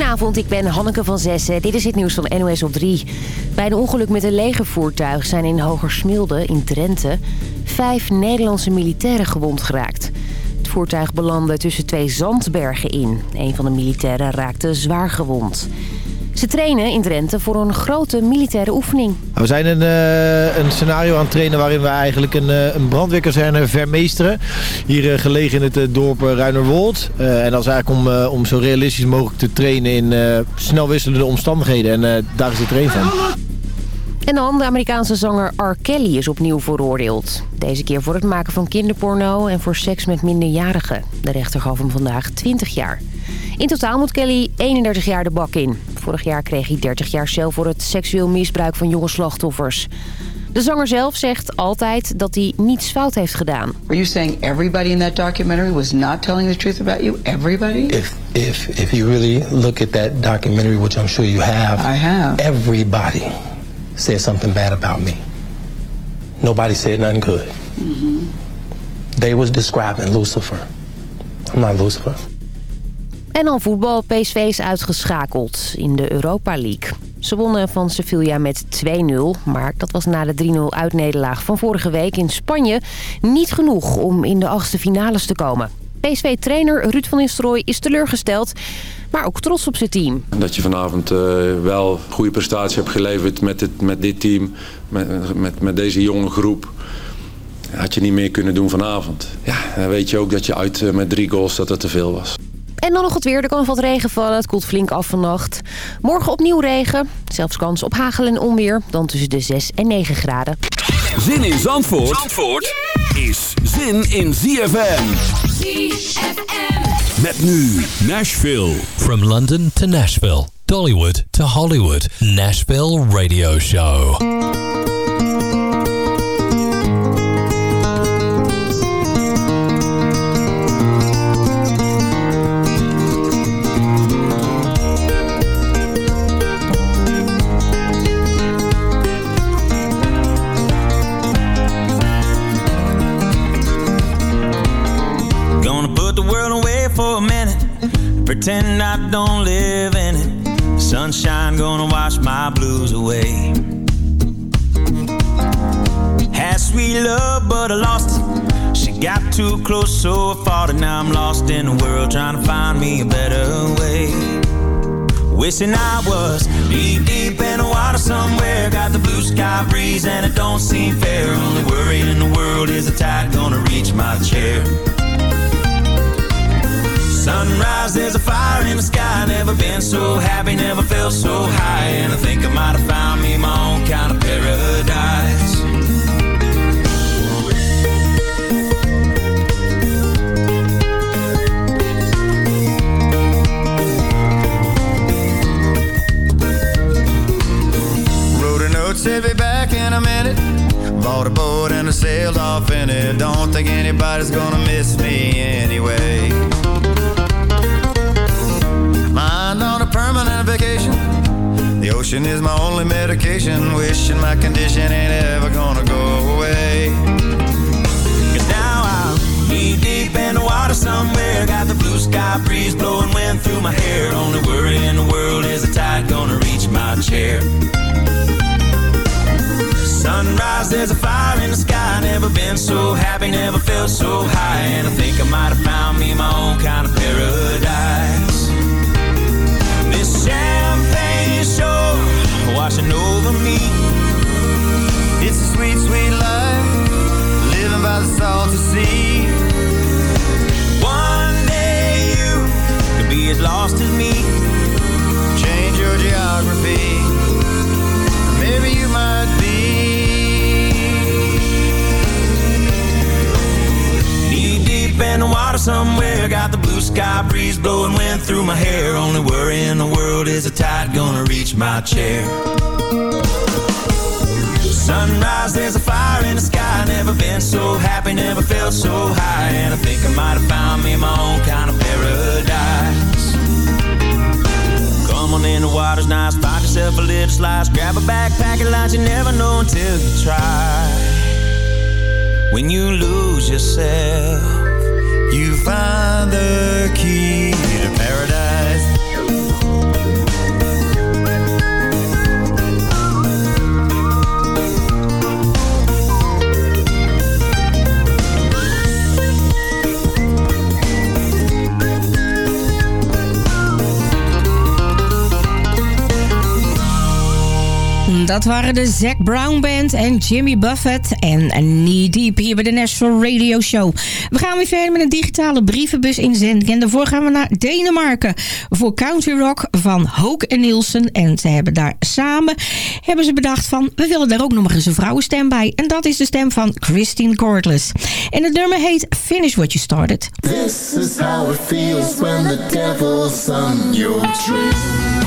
Goedenavond, ik ben Hanneke van Zessen. Dit is het nieuws van NOS op 3. Bij een ongeluk met een legervoertuig zijn in Hogersmilde in Drenthe... vijf Nederlandse militairen gewond geraakt. Het voertuig belandde tussen twee zandbergen in. Een van de militairen raakte zwaar gewond. Ze trainen in Drenthe voor een grote militaire oefening. We zijn een, uh, een scenario aan het trainen waarin we eigenlijk een, uh, een brandweerkazerne vermeesteren. Hier uh, gelegen in het dorp Ruinerwold. en dat is eigenlijk om, om zo realistisch mogelijk te trainen in snel wisselende omstandigheden. En daar is de train van. En dan de Amerikaanse zanger R. Kelly is opnieuw veroordeeld. Deze keer voor het maken van kinderporno en voor seks met minderjarigen. De rechter gaf hem vandaag 20 jaar. In totaal moet Kelly 31 jaar de bak in. Vorig jaar kreeg hij 30 jaar cel voor het seksueel misbruik van jonge slachtoffers. De zanger zelf zegt altijd dat hij niets fout heeft gedaan. Are you saying everybody in that documentary was not telling the truth about you? Everybody? If if if you really look at that documentary, which I'm sure you have, I have. Everybody said something bad about me. Nobody said nothing good. Mm -hmm. They was describing Lucifer. I'm not Lucifer. En dan voetbal. PSV is uitgeschakeld in de Europa League. Ze wonnen van Sevilla met 2-0. Maar dat was na de 3-0 uitnederlaag van vorige week in Spanje niet genoeg om in de achtste finales te komen. PSV-trainer Ruud van Nistelrooy is teleurgesteld, maar ook trots op zijn team. Dat je vanavond uh, wel goede prestatie hebt geleverd met, het, met dit team, met, met, deze jonge groep had je niet meer kunnen doen vanavond. Ja, dan weet je ook dat je uit eh, met drie goals dat het te veel was. En dan nog het weer. Er kan nog wat regen vallen. Het koelt flink af vannacht. Morgen opnieuw regen. Zelfs kans op hagel en onweer. Dan tussen de 6 en 9 graden. Zin in Zandvoort, Zandvoort is zin in ZFM. ZFM. Met nu Nashville. From London to Nashville. Dollywood to Hollywood. Nashville Radio Show. Don't live in it. Sunshine gonna wash my blues away. Had sweet love, but I lost it. She got too close, so I fought it. Now I'm lost in the world, trying to find me a better way. Wishing I was deep, deep in the water somewhere. Got the blue sky breeze, and it don't seem fair. Only worry in the world is the tide gonna reach my chair. Sunrise, there's a fire in the sky. Never been so happy, never felt so high. And I think I might have found me my own kind of paradise. Wrote a note, said be back in a minute. Bought a boat and I sailed off in it. Don't think anybody's gonna miss me anyway. Ocean is my only medication. Wishing my condition ain't ever gonna go away. Cause now I'm knee deep in the water somewhere. Got the blue sky breeze blowing wind through my hair. Only worry in the world is the tide gonna reach my chair. Sunrise, there's a fire in the sky. Never been so happy, never felt so high. And I think I might have found me my own kind of paradise the salty sea. One day you could be as lost as me. Change your geography, maybe you might be. Knee deep in the water somewhere, got the blue sky breeze blowing wind through my hair. Only worry in the world is the tide gonna reach my chair. Sunrise, there's a fire in the sky. Never been so happy, never felt so high. And I think I might have found me my own kind of paradise. Come on in, the water's nice. Find yourself a little slice. Grab a backpack and lunch. You never know until you try. When you lose yourself you find the key to paradise dat waren de Zac Brown Band en Jimmy Buffett en Knee Deep hier bij de Nashville Radio Show. We gaan weer verder met een digitale brievenbus inzending en daarvoor gaan we naar Denemarken voor Country Rock van Hoke en Nielsen. En ze hebben daar samen hebben ze bedacht van we willen daar ook nog eens een vrouwenstem bij. En dat is de stem van Christine Cordless. En het nummer heet Finish What You Started. This is how it feels when the devil's on your tree.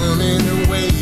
running away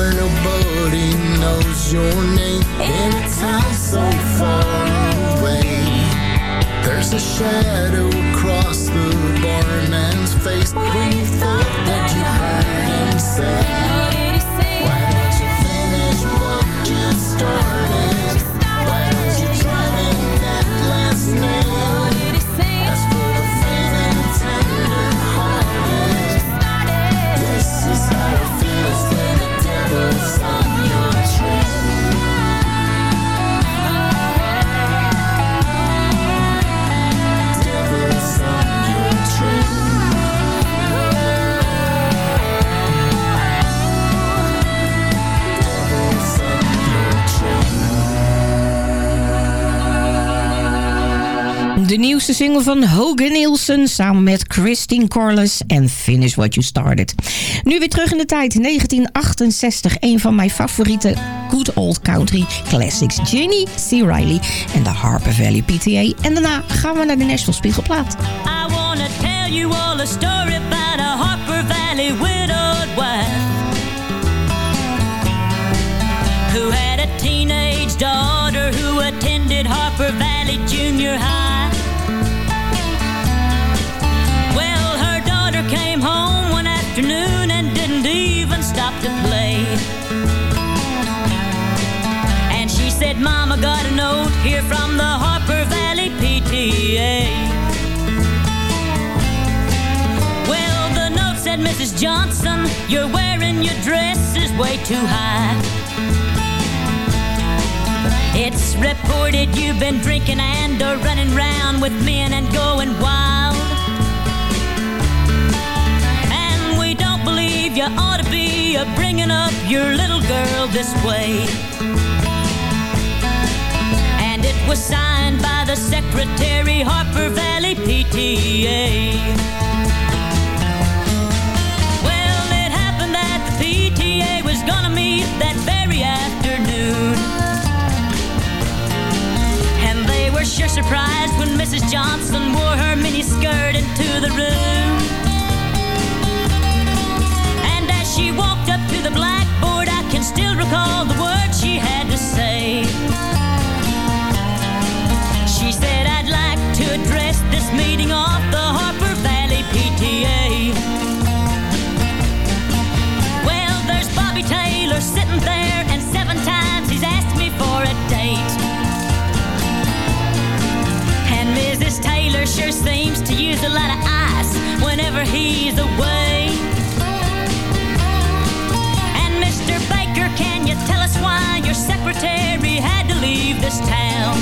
where nobody knows your name. In a town so far away. There's a shadow across the barman's face. When you thought that you heard him say nieuwste single van Hogan Nielsen samen met Christine Corliss en Finish What You Started. Nu weer terug in de tijd, 1968. Een van mijn favoriete good old country classics. Jenny C. Riley en de Harper Valley PTA. En daarna gaan we naar de Nashville Spiegelplaat. I wanna tell you all a story about a Harper Valley widowed wife. Who had a teenage daughter who attended Harper Valley Junior High. Afternoon and didn't even stop to play. And she said, Mama got a note here from the Harper Valley PTA. Well, the note said, Mrs. Johnson, you're wearing your dress is way too high. It's reported you've been drinking and are running round with men and going wild. You ought to be a bringing up your little girl this way. And it was signed by the secretary, Harper Valley PTA. Well, it happened that the PTA was gonna meet that very afternoon. And they were sure surprised when Mrs. Johnson wore her mini skirt into the room. She walked up to the blackboard, I can still recall the words she had to say. She said, I'd like to address this meeting off the Harper Valley PTA. Well, there's Bobby Taylor sitting there, and seven times he's asked me for a date. And Mrs. Taylor sure seems to use a lot of ice whenever he's away. Secretary had to leave this town?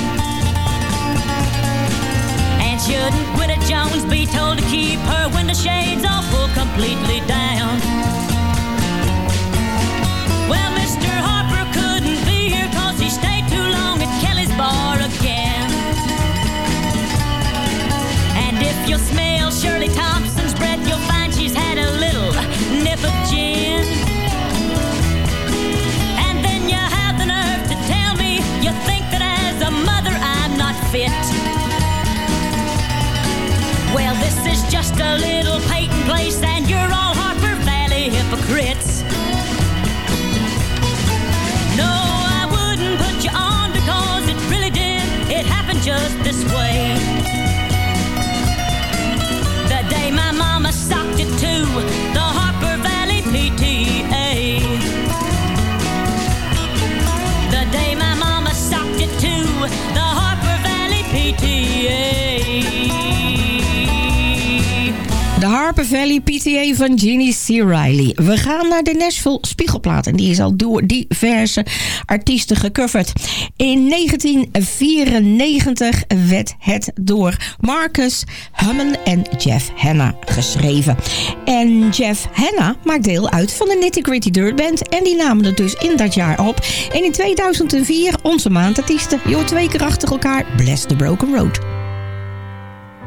And shouldn't Gwetta Jones be told to keep her window shades all pulled completely down? Well, Mr. Harper couldn't be here cause he stayed a little Peyton place, and you're all Harper Valley hypocrites. No, I wouldn't put you on because it really did. It happened just this way. The day my mama socked it to Harper Valley PTA van Jeannie C. Riley. We gaan naar de Nashville Spiegelplaat. En die is al door diverse artiesten gecoverd. In 1994 werd het door Marcus Hammond en Jeff Hanna geschreven. En Jeff Hanna maakt deel uit van de Nitty Gritty Dirt Band. En die namen het dus in dat jaar op. En in 2004 onze maandartiesten. Joh, twee keer achter elkaar. Bless the Broken Road.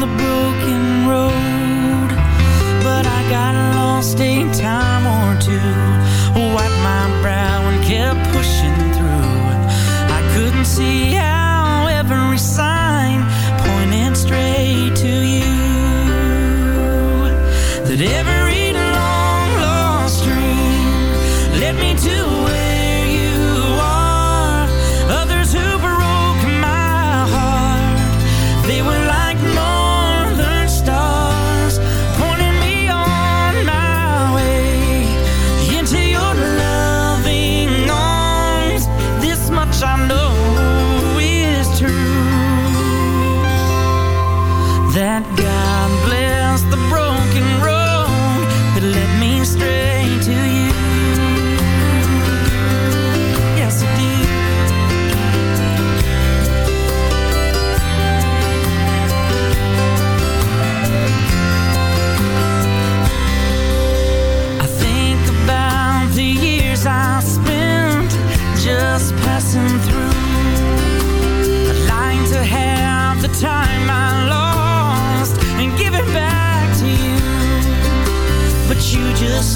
The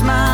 smile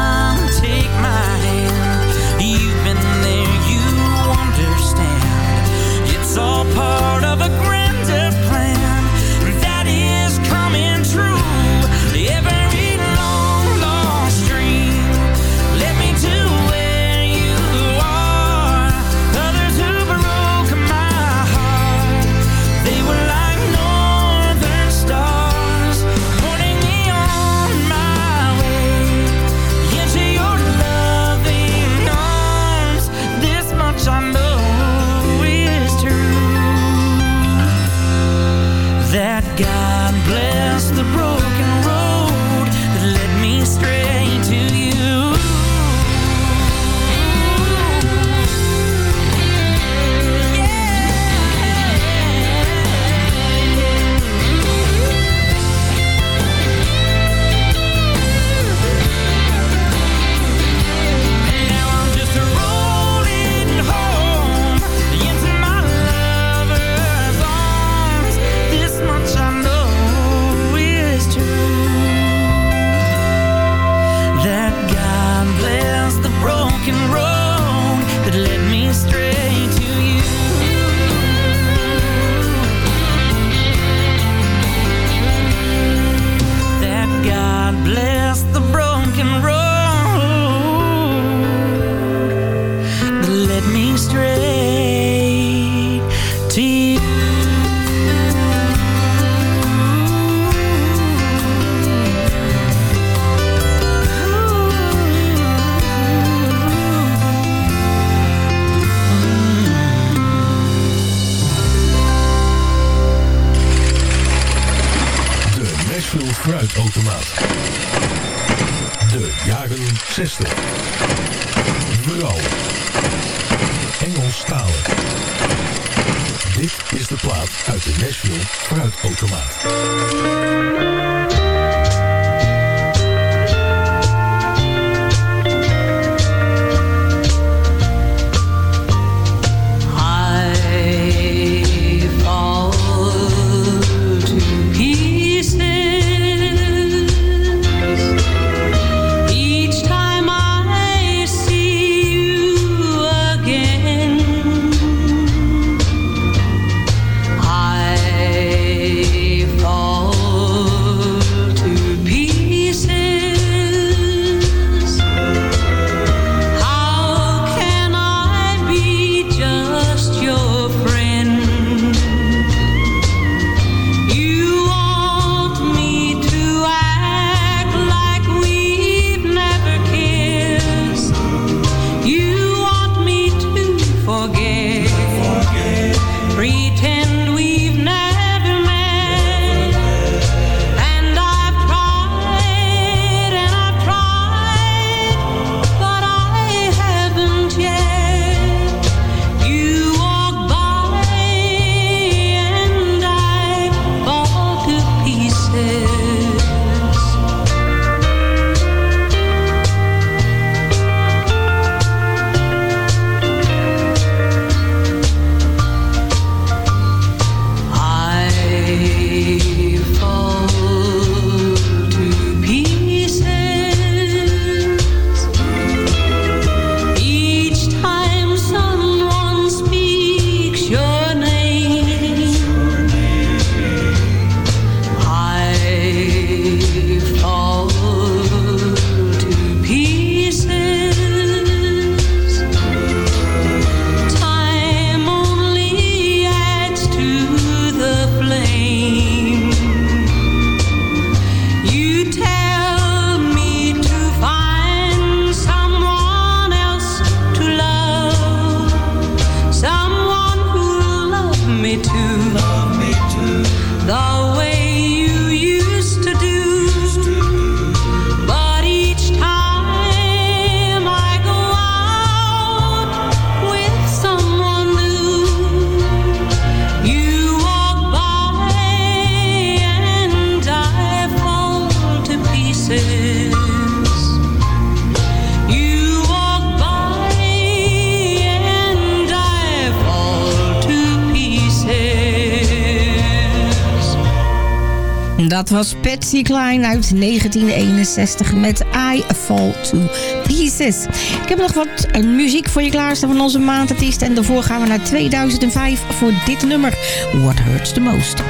Dat was Patsy Klein uit 1961 met I Fall to Pieces. Ik heb nog wat eh, muziek voor je klaarstaan van onze maandartiest. En daarvoor gaan we naar 2005 voor dit nummer. What Hurts the Most.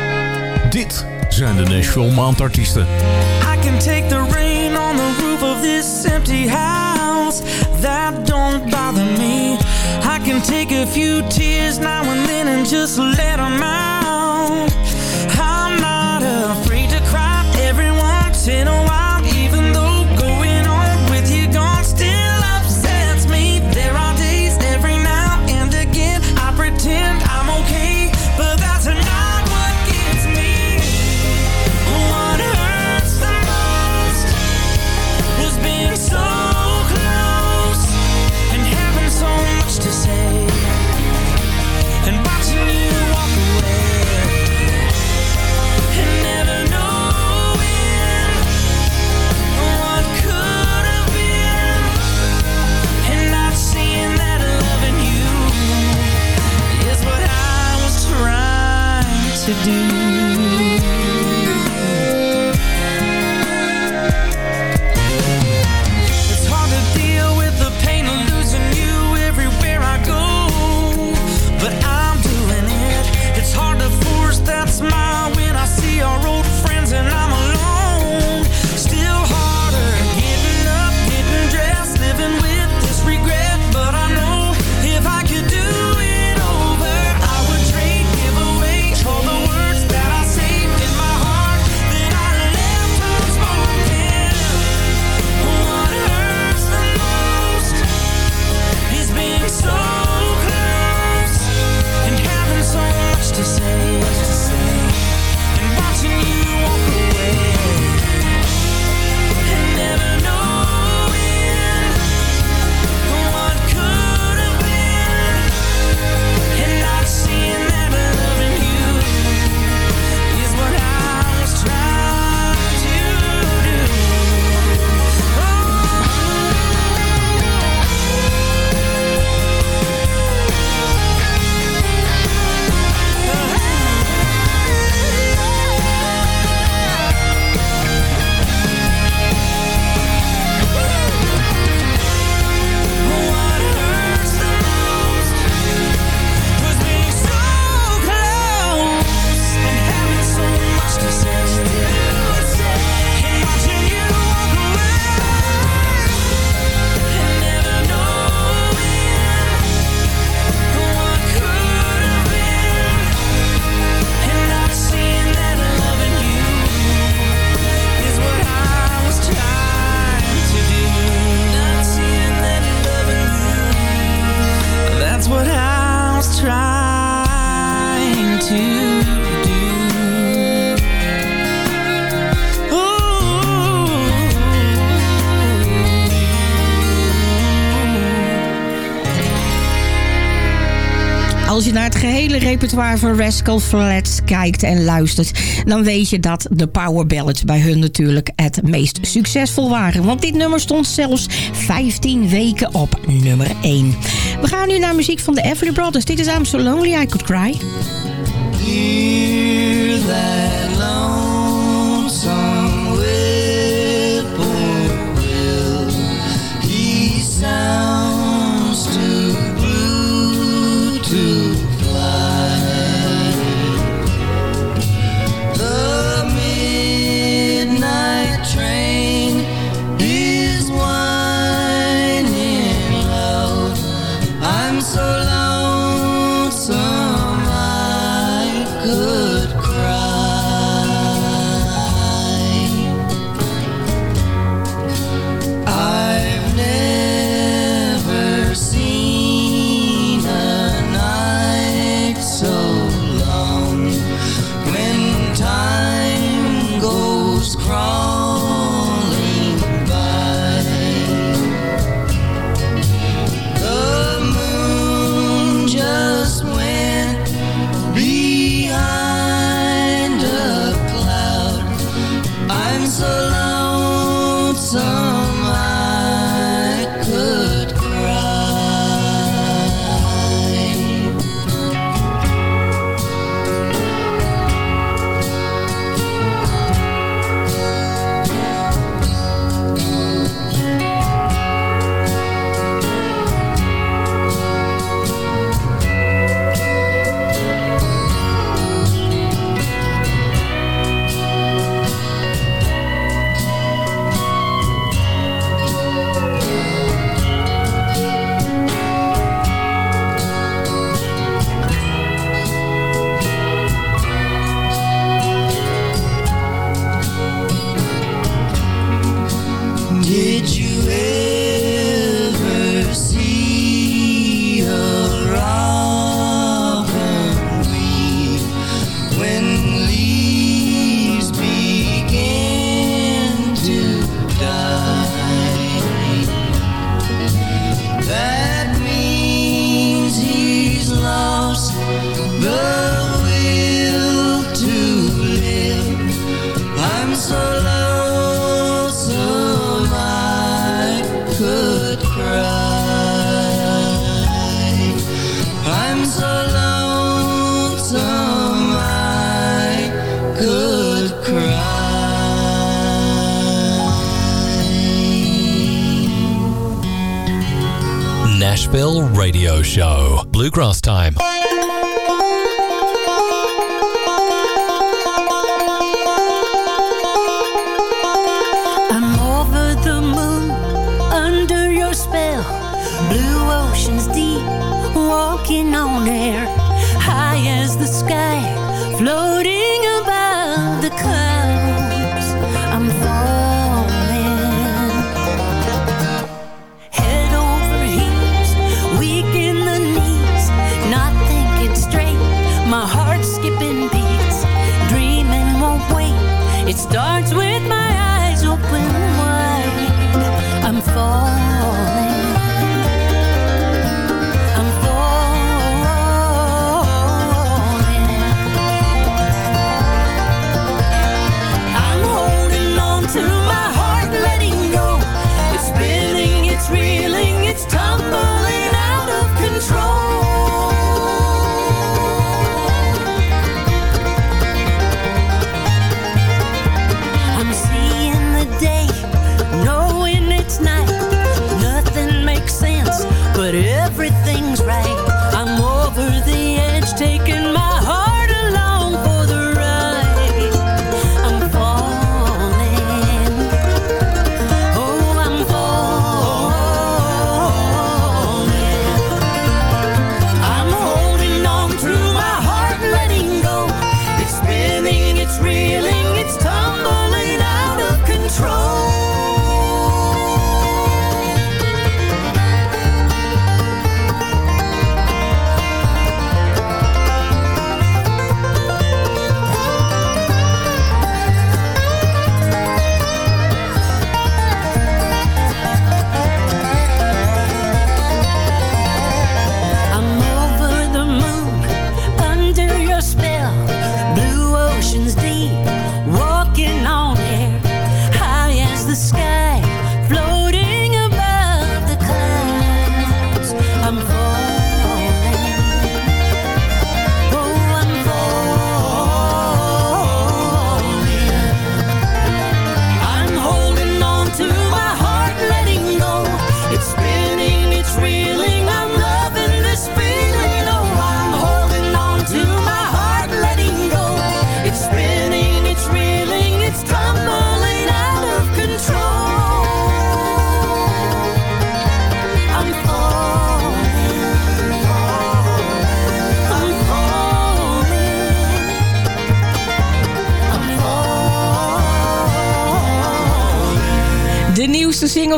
Dit zijn de Nashville Maandartiesten. I can take the rain on the roof of this empty house. That don't bother me. I can take a few tears now and then and just let them out. Every once repertoire van Rascal Flats kijkt en luistert... dan weet je dat de power ballads bij hun natuurlijk het meest succesvol waren. Want dit nummer stond zelfs 15 weken op nummer 1. We gaan nu naar muziek van de Everly Brothers. Dit is I'm So Lonely I Could Cry.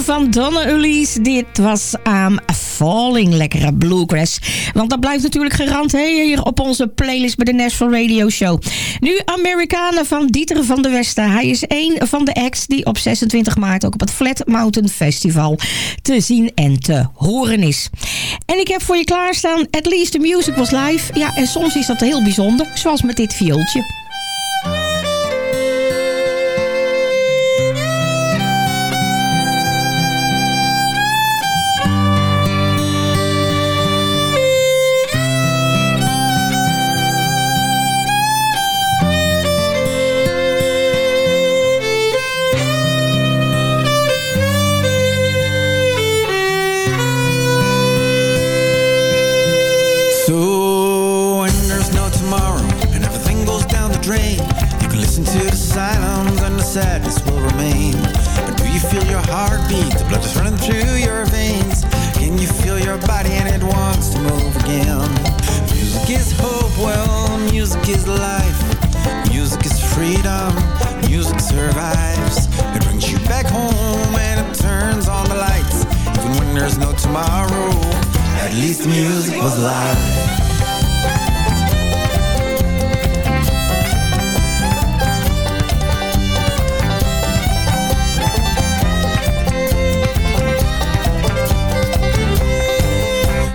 Van Donna Elise. Dit was I'm Falling. Lekkere bluegrass. Want dat blijft natuurlijk garant hè, hier op onze playlist bij de Nashville Radio Show. Nu Amerikanen van Dieter van der Westen. Hij is een van de acts die op 26 maart ook op het Flat Mountain Festival te zien en te horen is. En ik heb voor je klaarstaan At Least the Music Was Live. Ja, en soms is dat heel bijzonder. Zoals met dit viooltje. At least music was live.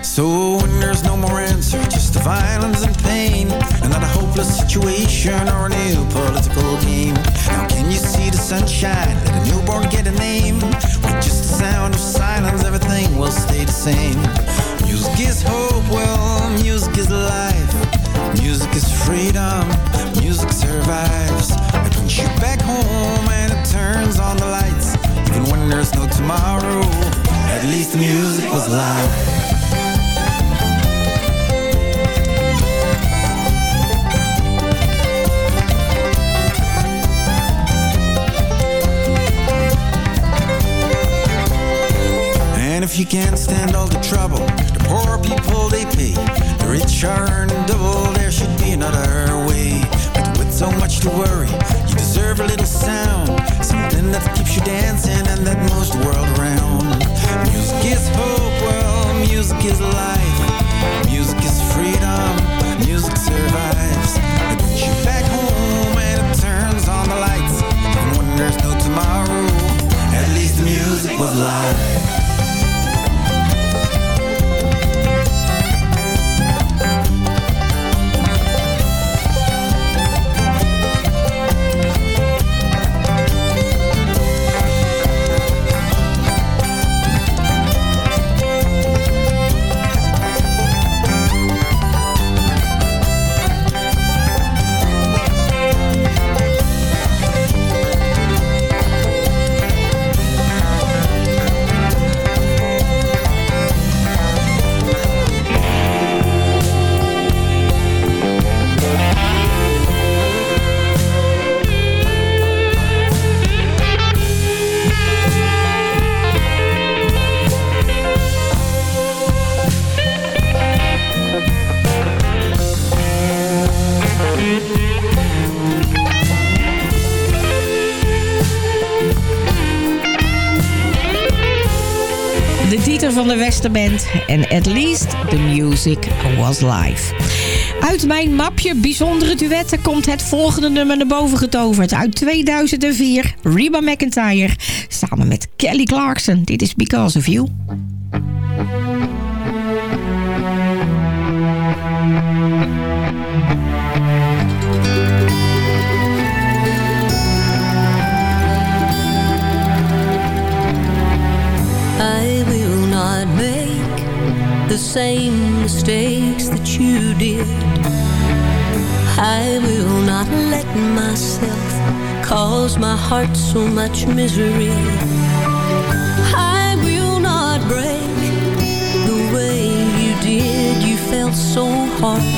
So when there's no more answer, just the violence and pain, and not a hopeless situation or a new political game. How can you see the sunshine? Let a newborn get a name. With just the sound of silence, everything will stay the same. Music is hope, well, music is life. Music is freedom, music survives. It brings you back home and it turns on the lights. Even when there's no tomorrow, at least the music was loud. And if you can't stand all the trouble, Rich double, there should be another way. But with so much to worry, you deserve a little sound. Something that keeps you dancing and that moves the world around. Music is hope, well, music is life. Music is freedom, music survives. It brings you back home and it turns on the lights. Even when there's no tomorrow, at least the music was live. Westerband en At Least the Music Was Live. Uit mijn mapje Bijzondere Duetten komt het volgende nummer naar boven getoverd. Uit 2004, Reba McIntyre samen met Kelly Clarkson. Dit is Because of You. Mistakes that you did. I will not let myself cause my heart so much misery. I will not break the way you did. You felt so hard.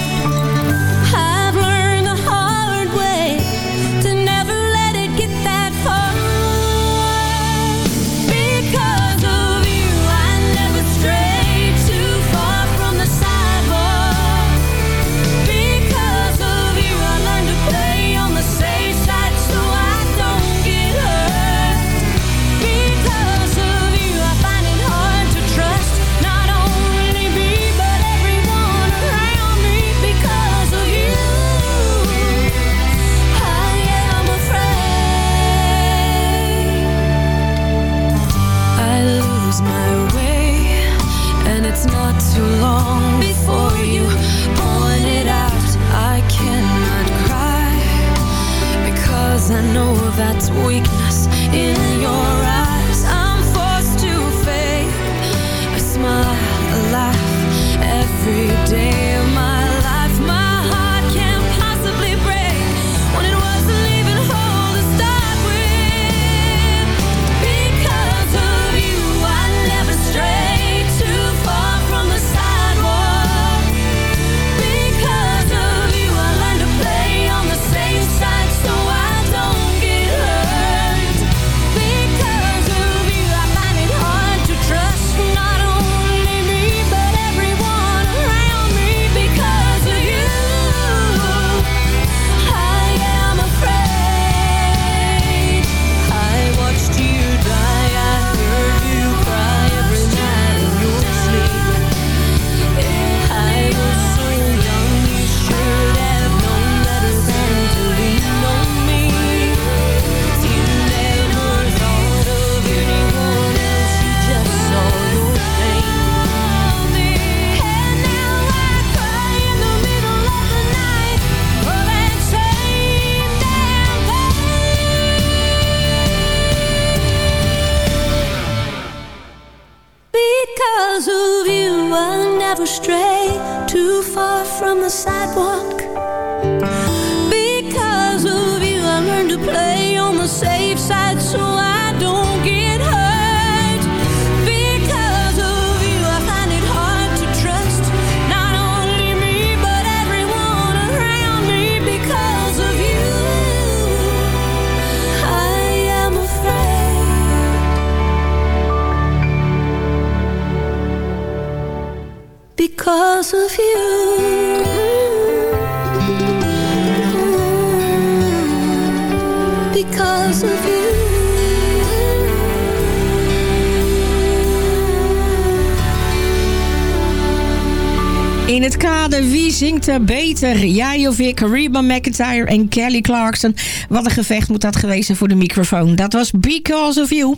Zingt er beter? Jij of ik, Reba McIntyre en Kelly Clarkson. Wat een gevecht moet dat geweest zijn voor de microfoon. Dat was Because of You.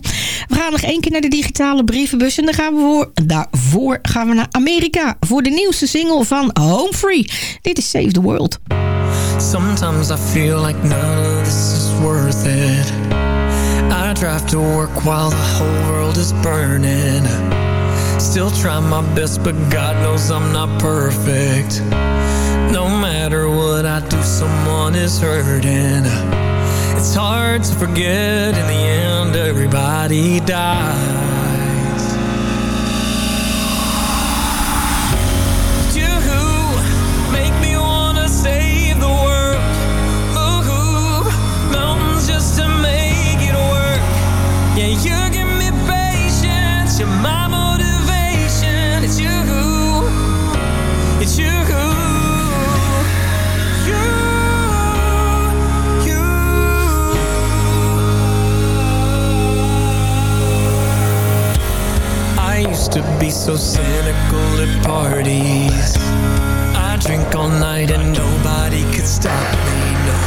We gaan nog één keer naar de digitale brievenbus. En dan gaan we voor, daarvoor gaan we naar Amerika. Voor de nieuwste single van Home Free. Dit is Save the World. Sometimes I feel like none of this is worth it. I drive to work while the whole world is burning. Still try my best, but God knows I'm not perfect. No matter what I do, someone is hurting. It's hard to forget, in the end, everybody dies. So cynical at parties. I drink all night and nobody could stop me. No.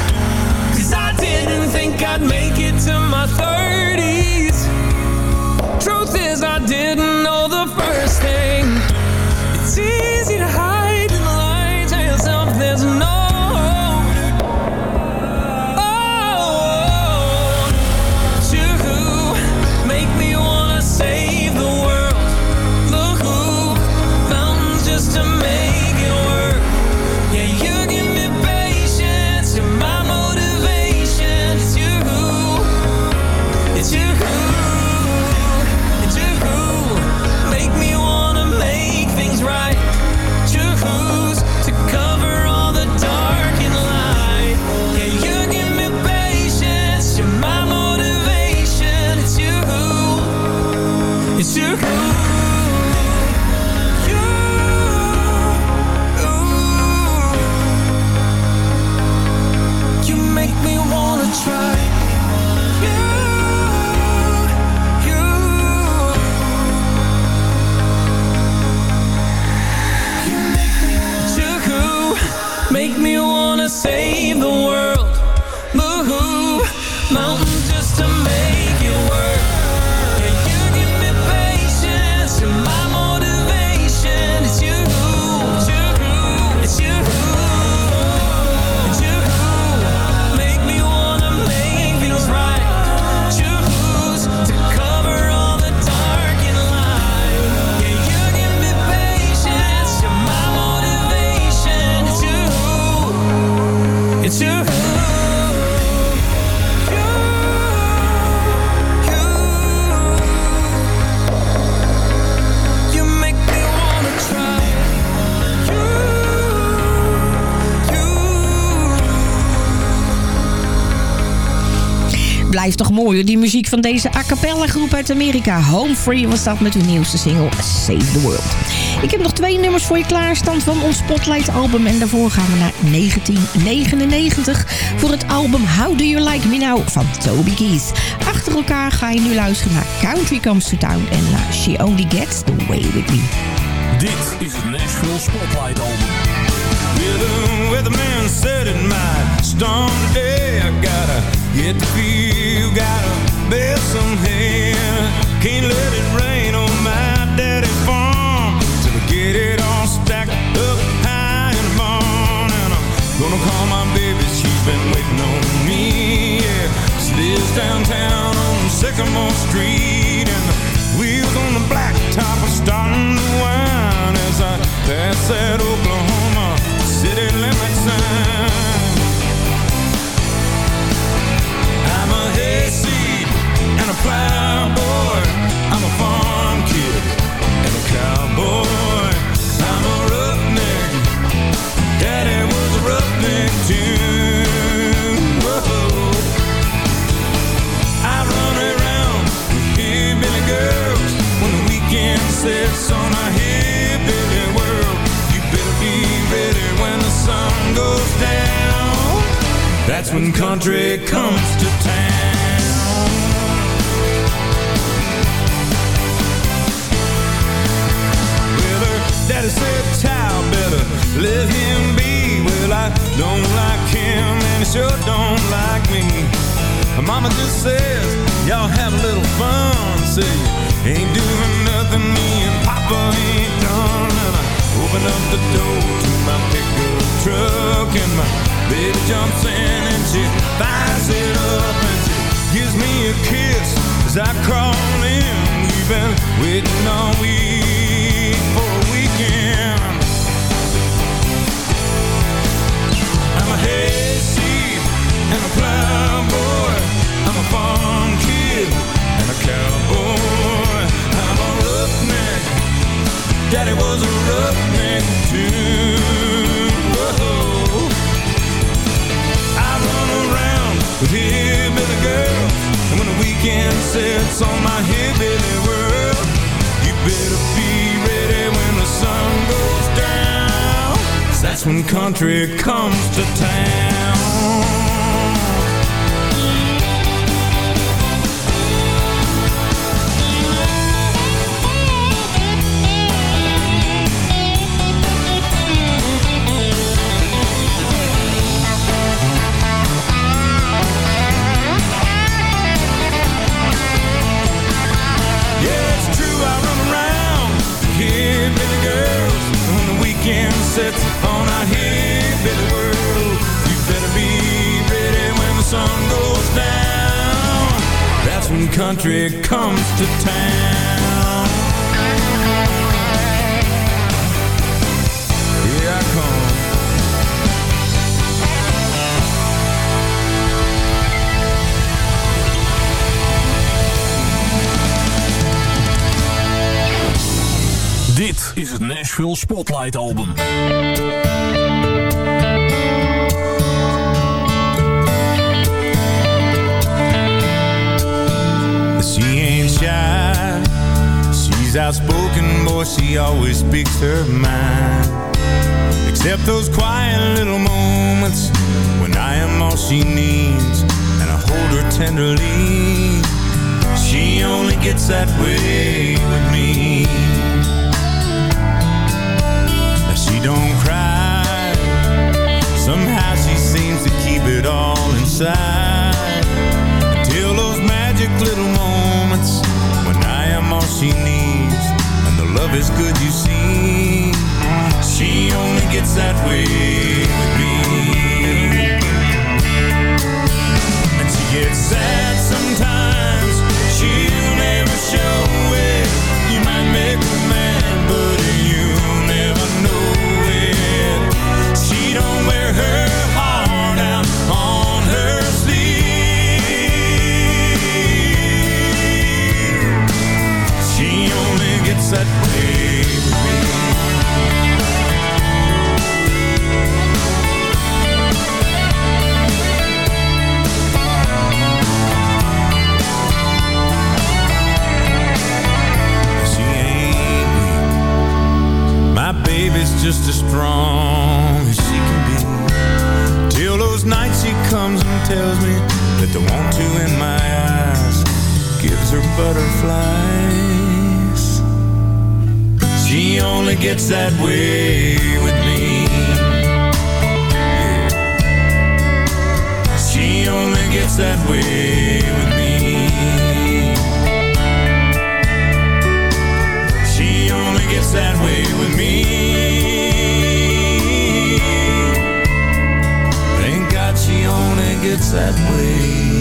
Cause I didn't think I'd make it to my 30s. Truth is, I didn't know the first thing. It's easy Blijft toch mooi die muziek van deze a cappella groep uit Amerika. Home Free was dat met hun nieuwste single Save the World. Ik heb nog twee nummers voor je klaarstaan van ons Spotlight album. En daarvoor gaan we naar 1999 voor het album How Do You Like Me Now van Toby Keith. Achter elkaar ga je nu luisteren naar Country Comes to Town en naar She Only Gets The Way With Me. Dit is het Nashville Spotlight album. Well, the weatherman said it might storm today. I get the view, gotta bale some hay. Can't let it rain on my daddy's farm till I get it all stacked up high in the barn. And I'm gonna call my baby, she's been waiting on me. Yeah, she lives downtown on Sycamore Street, and the wheels on the blacktop are starting said Oklahoma city limit sign. That's when country comes to town. Don't like him and he sure don't like me. Mama just says, y'all have a little fun. Say, ain't doing nothing me and Papa ain't done. And I open up the door to my pickup truck and my baby jumps in and she fires it up and she gives me a kiss as I crawl in. We've been waiting all week for a hayseed and a plowboy. I'm a farm kid and a cowboy. I'm a roughneck. Daddy was a roughneck too. Whoa. I run around with hillbilly girls, and when the weekend sets on my hillbilly world, you better be ready when the sun when country comes to town. Country comes to town. Here I come. Dit is het Nashville Spotlight Album. She's outspoken, boy, she always speaks her mind. Except those quiet little moments when I am all she needs and I hold her tenderly. She only gets that way with me. Now, She don't cry. Somehow she seems to keep it all inside. Until those magic little moments when I am all she needs love is good you see. She only gets that way with me. And she gets sad sometimes. Gets way. She ain't weak. My baby's just as strong as she can be. Till those nights she comes and tells me that the want to in my eyes gives her butterflies. She only gets that way with me. She only gets that way with me. She only gets that way with me. Thank God she only gets that way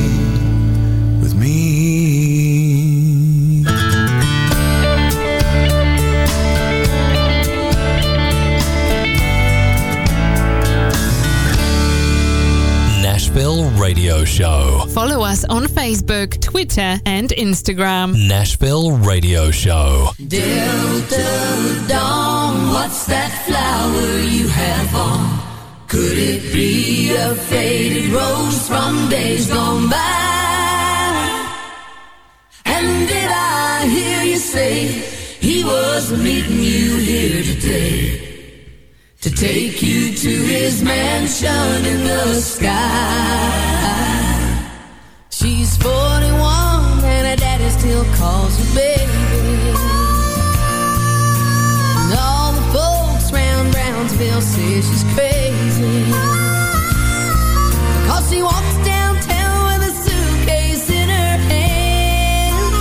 Radio Show. Follow us on Facebook, Twitter, and Instagram. Nashville Radio Show. Delta Dawn, what's that flower you have on? Could it be a faded rose from days gone by? And did I hear you say he was meeting you here today? Take you to his mansion in the sky. She's 41 and her daddy still calls her baby. And all the folks round Brownsville say she's crazy. Cause she walks downtown with a suitcase in her hand.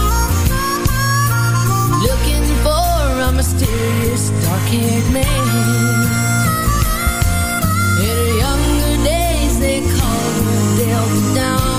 Looking for a mysterious dark-haired man. Her Delta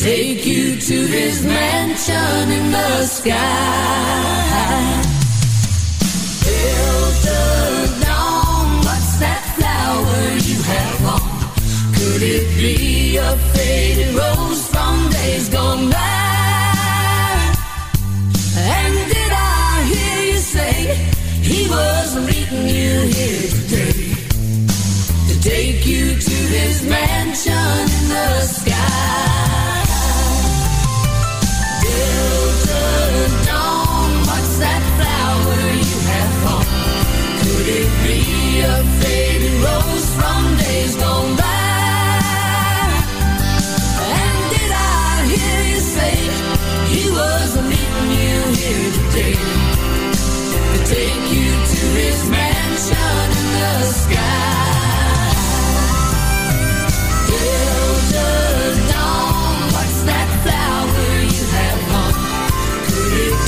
take you to his mansion in the sky? Delta Dawn, what's that flower you have on? Could it be a faded rose from days gone by? And did I hear you say he was meeting you here today to take you to his mansion in the sky?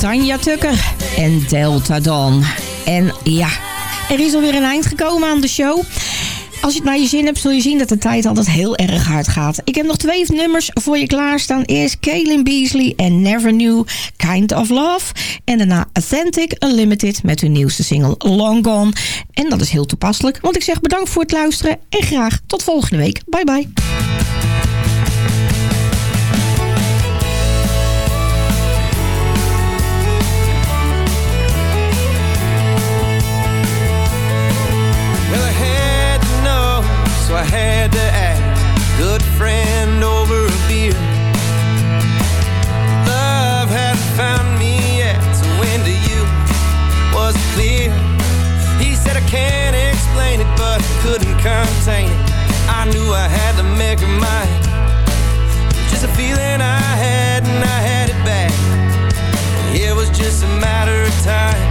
Tanja Tucker en Delta Dawn. En ja, er is alweer een eind gekomen aan de show. Als je het naar je zin hebt, zul je zien dat de tijd altijd heel erg hard gaat. Ik heb nog twee nummers voor je klaarstaan. Eerst Kaylin Beasley en Never Knew Kind of Love. En daarna Authentic Unlimited met hun nieuwste single Long Gone. En dat is heel toepasselijk, want ik zeg bedankt voor het luisteren. En graag tot volgende week. Bye bye. Contain it. I knew I had to make it mine. Just a feeling I had, and I had it back. It was just a matter of time.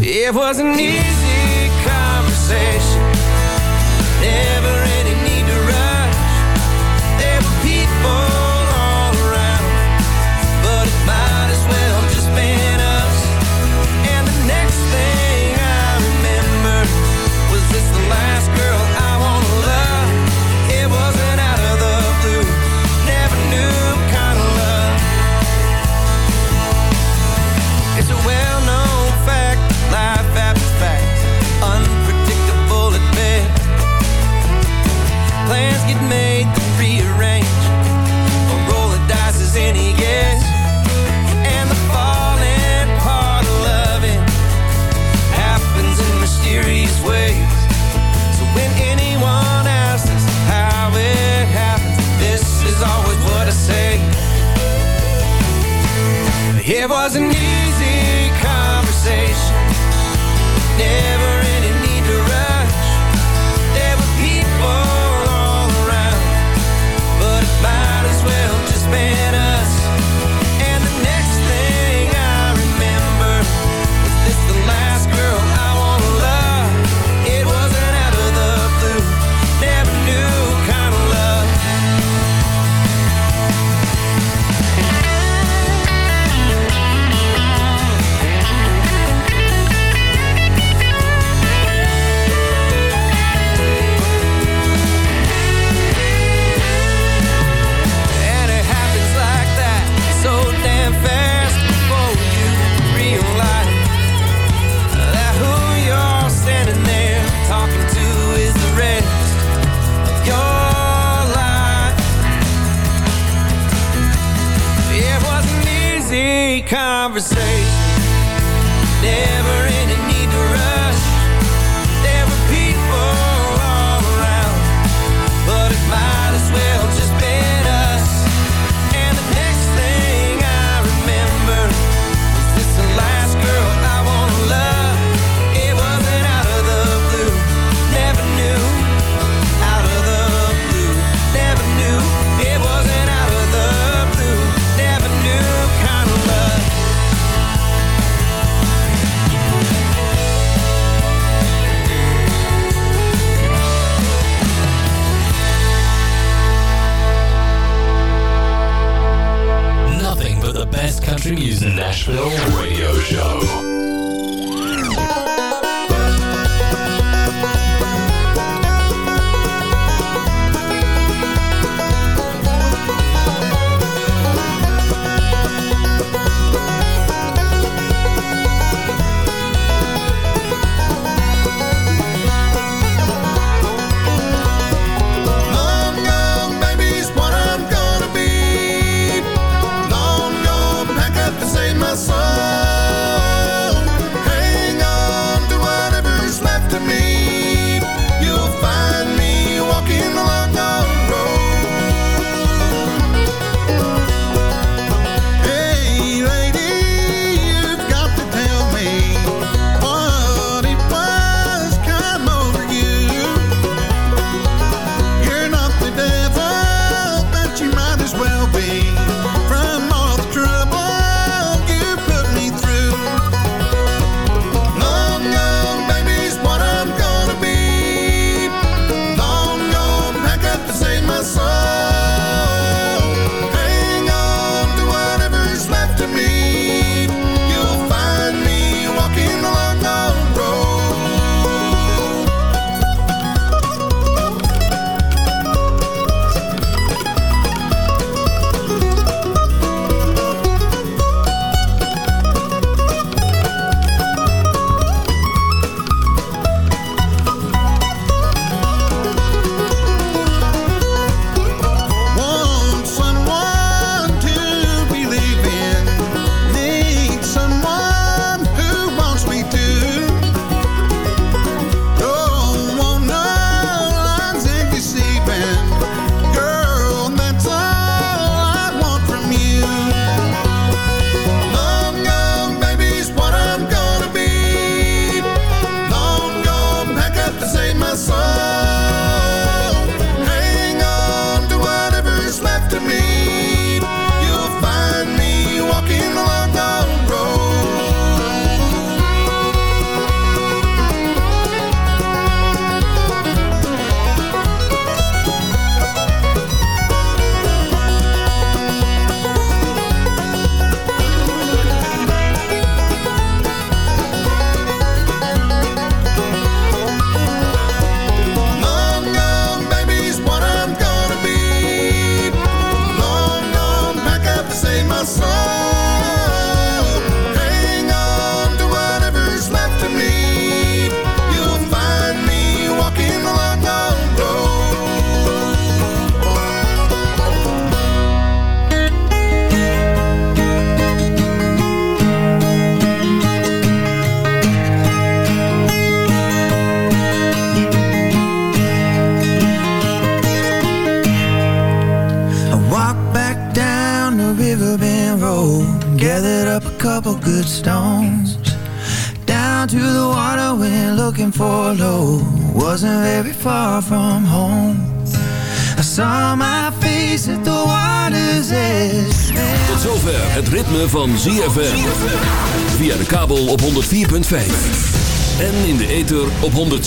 It was an easy conversation. Never country music. Nashville Radio Show.